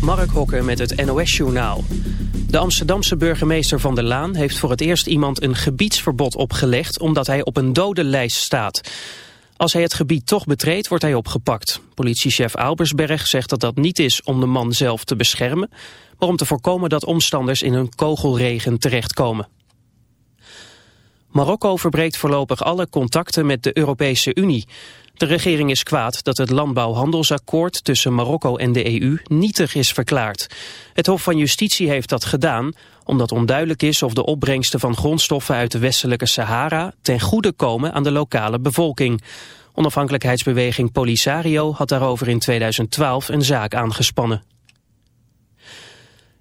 Mark Hokker met het NOS-journaal. De Amsterdamse burgemeester Van der Laan heeft voor het eerst iemand een gebiedsverbod opgelegd... omdat hij op een dodenlijst staat. Als hij het gebied toch betreedt, wordt hij opgepakt. Politiechef Albersberg zegt dat dat niet is om de man zelf te beschermen... maar om te voorkomen dat omstanders in een kogelregen terechtkomen. Marokko verbreekt voorlopig alle contacten met de Europese Unie. De regering is kwaad dat het landbouwhandelsakkoord tussen Marokko en de EU nietig is verklaard. Het Hof van Justitie heeft dat gedaan omdat onduidelijk is of de opbrengsten van grondstoffen uit de westelijke Sahara ten goede komen aan de lokale bevolking. Onafhankelijkheidsbeweging Polisario had daarover in 2012 een zaak aangespannen.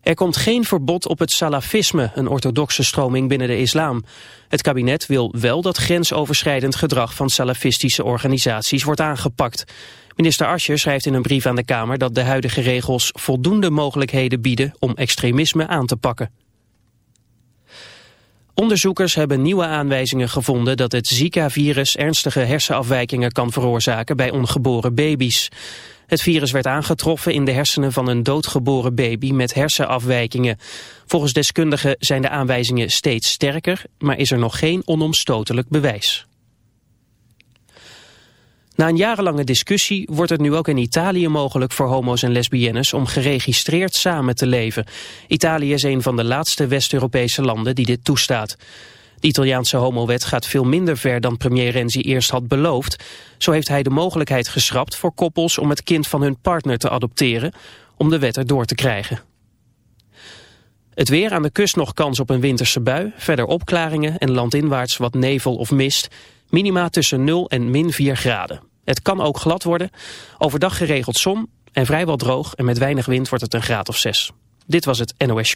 Er komt geen verbod op het salafisme, een orthodoxe stroming binnen de islam. Het kabinet wil wel dat grensoverschrijdend gedrag van salafistische organisaties wordt aangepakt. Minister Ascher schrijft in een brief aan de Kamer dat de huidige regels voldoende mogelijkheden bieden om extremisme aan te pakken. Onderzoekers hebben nieuwe aanwijzingen gevonden dat het Zika-virus ernstige hersenafwijkingen kan veroorzaken bij ongeboren baby's. Het virus werd aangetroffen in de hersenen van een doodgeboren baby met hersenafwijkingen. Volgens deskundigen zijn de aanwijzingen steeds sterker, maar is er nog geen onomstotelijk bewijs. Na een jarenlange discussie wordt het nu ook in Italië mogelijk voor homo's en lesbiennes om geregistreerd samen te leven. Italië is een van de laatste West-Europese landen die dit toestaat. De Italiaanse homowet gaat veel minder ver dan premier Renzi eerst had beloofd. Zo heeft hij de mogelijkheid geschrapt voor koppels om het kind van hun partner te adopteren, om de wet erdoor te krijgen. Het weer aan de kust nog kans op een winterse bui, verder opklaringen en landinwaarts wat nevel of mist. Minima tussen 0 en min 4 graden. Het kan ook glad worden. Overdag geregeld zon en vrijwel droog en met weinig wind wordt het een graad of 6. Dit was het NOS.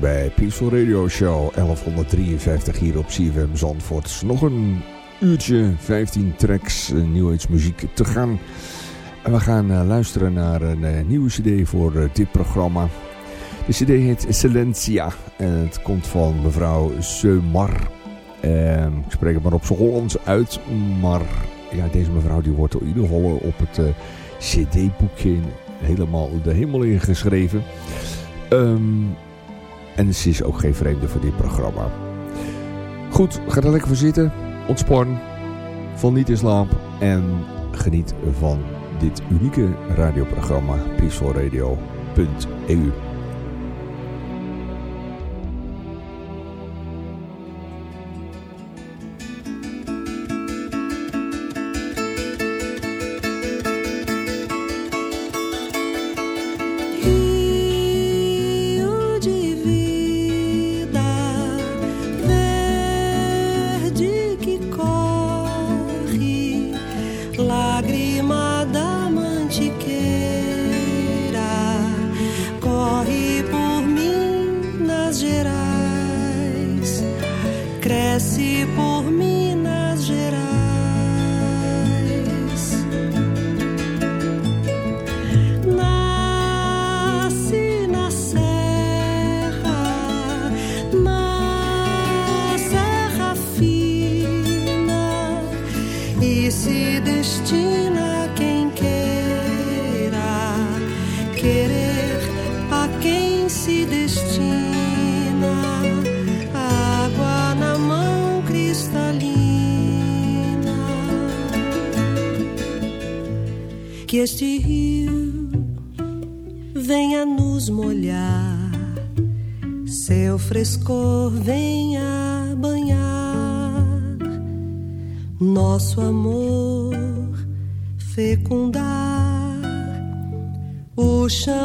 Bij Peaceful Radio Show 1153 hier op CFM Zandvoort. Nog een uurtje, 15 tracks, nieuwe muziek te gaan. En we gaan uh, luisteren naar een uh, nieuwe cd voor dit programma. De cd heet Silentia en het komt van mevrouw Seumar. Ehm, ik spreek het maar op zijn Hollands uit, maar ja, deze mevrouw die wordt in ieder geval op het cd-boekje helemaal de hemel ingeschreven. Um, en ze is ook geen vreemde voor dit programma. Goed, ga er lekker voor zitten. Ontspan. Val niet in slaap. En geniet van dit unieke radioprogramma peacefulradio.eu amor fecundar o chão.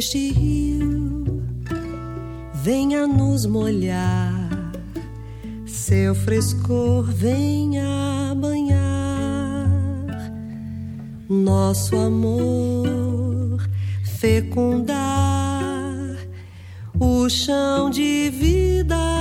deste rio, venha nos molhar, seu frescor venha banhar nosso amor, fecundar o chão de vida.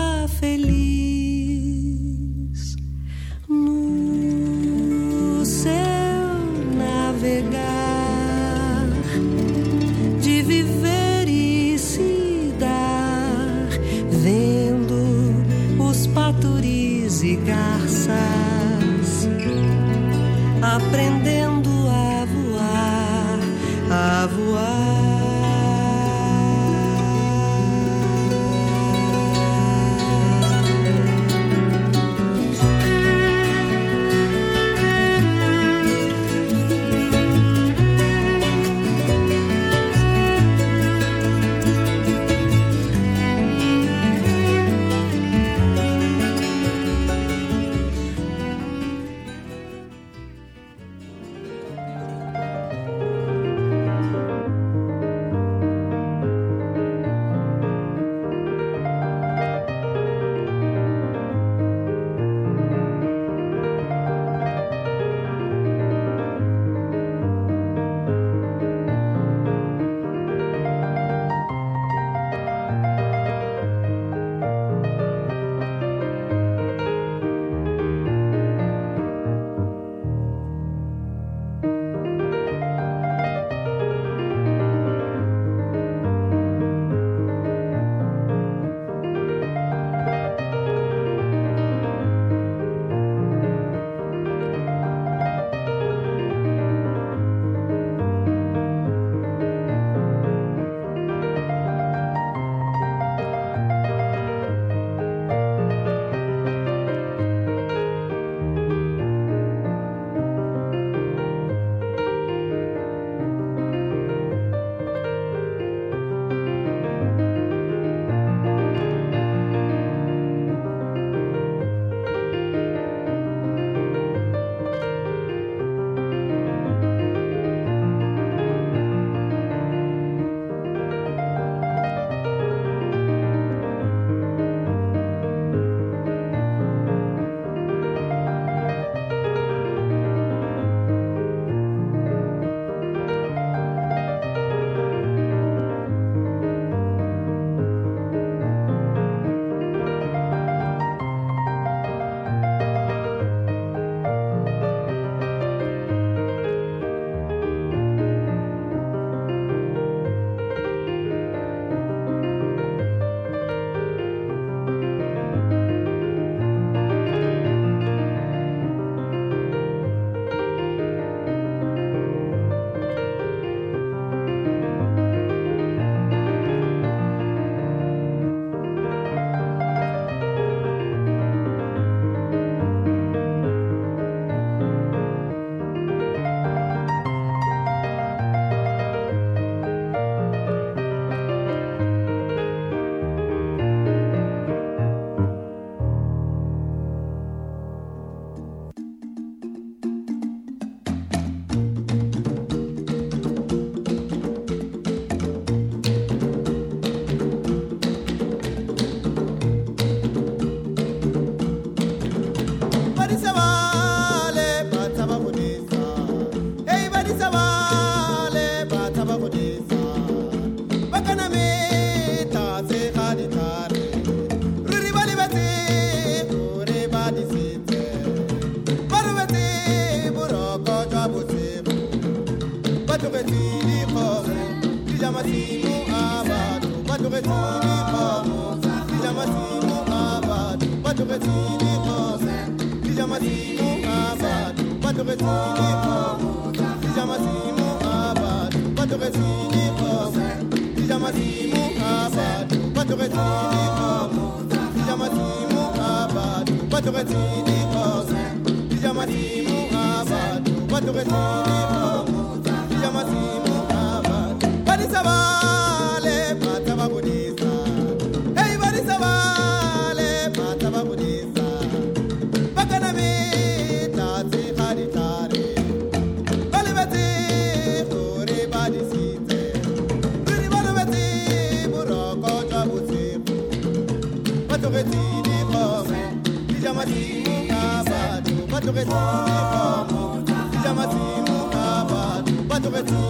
batogeti bomo kijamati mukabatu batogeti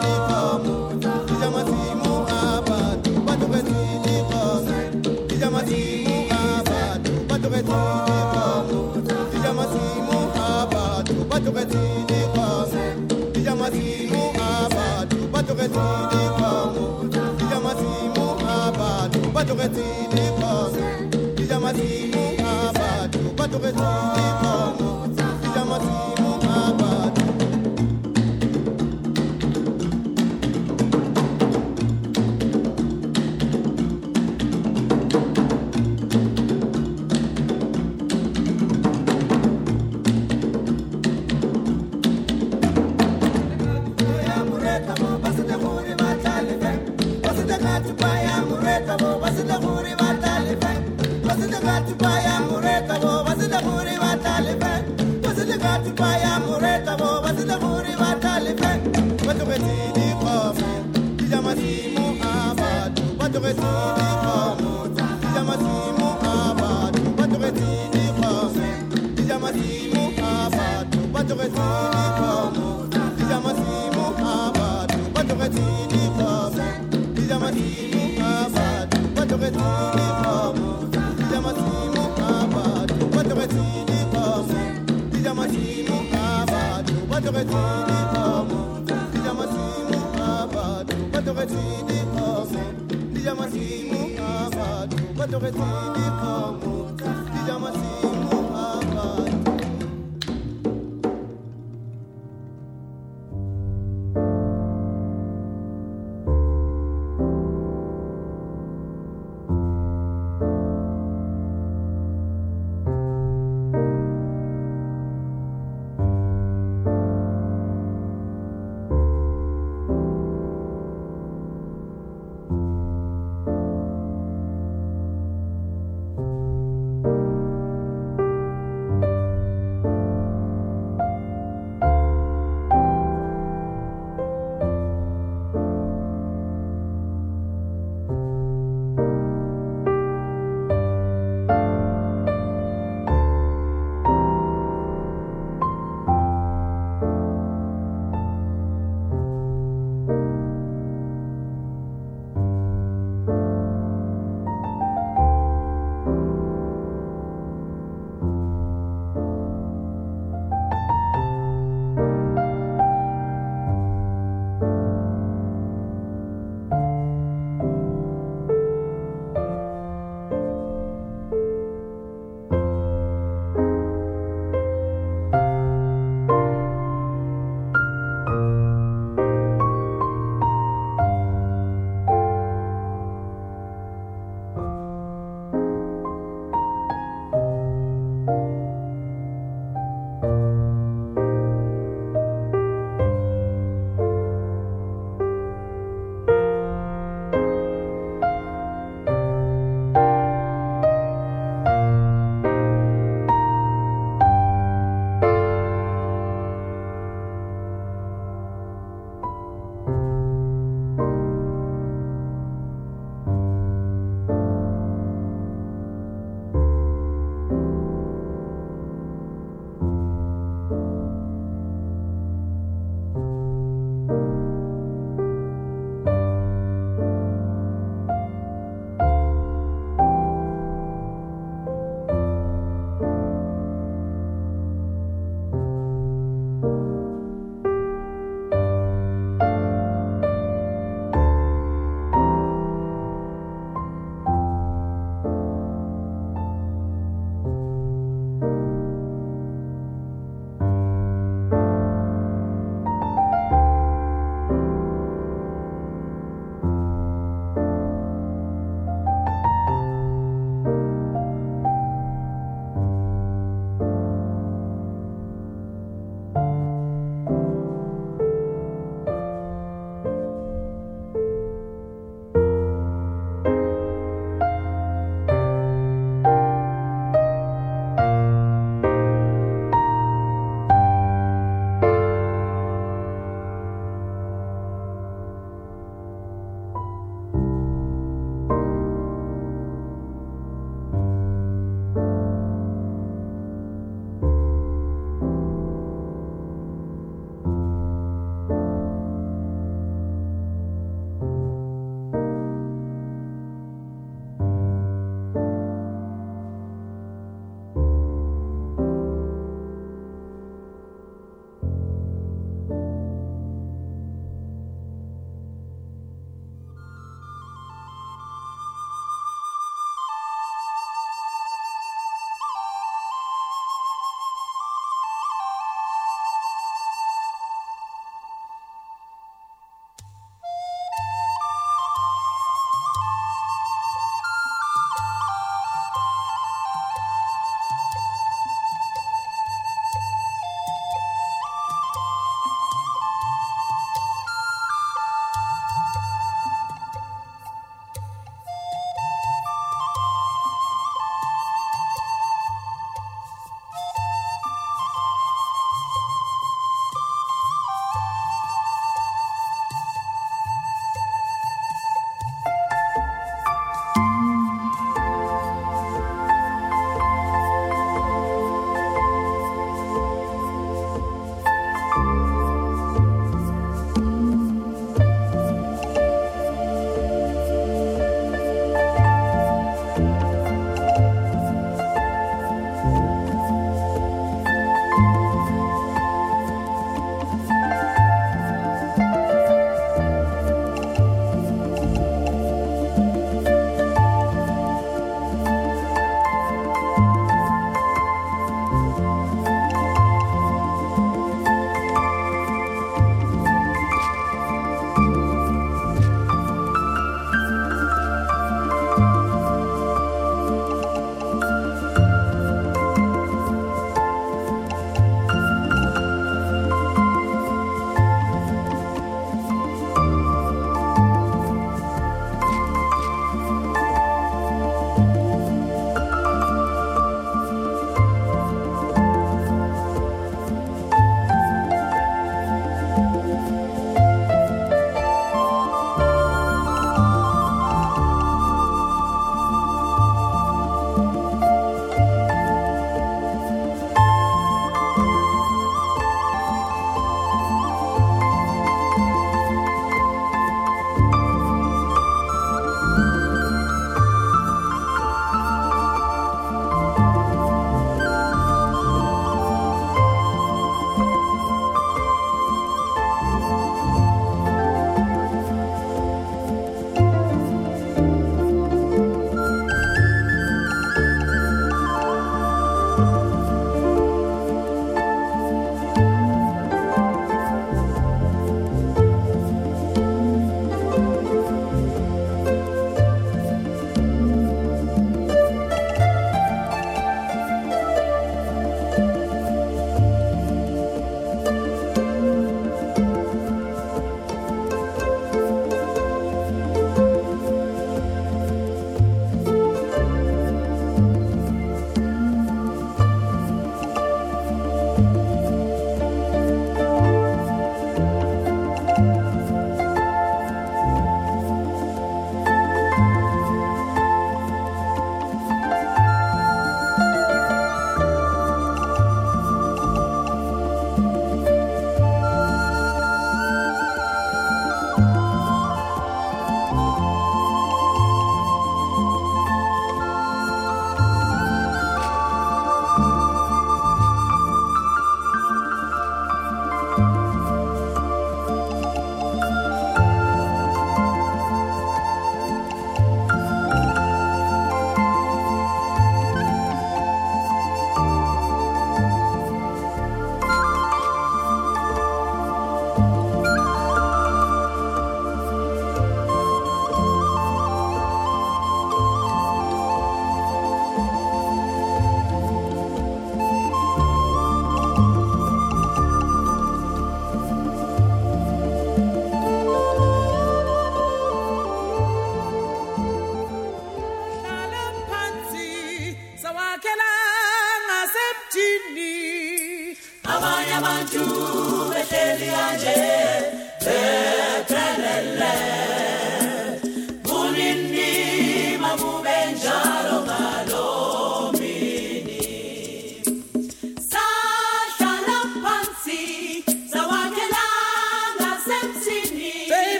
Thank you. Watu wetini. serait-il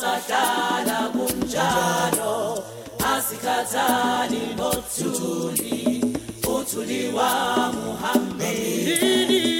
sadala kunjalo asikazali nothuli wa muhambeli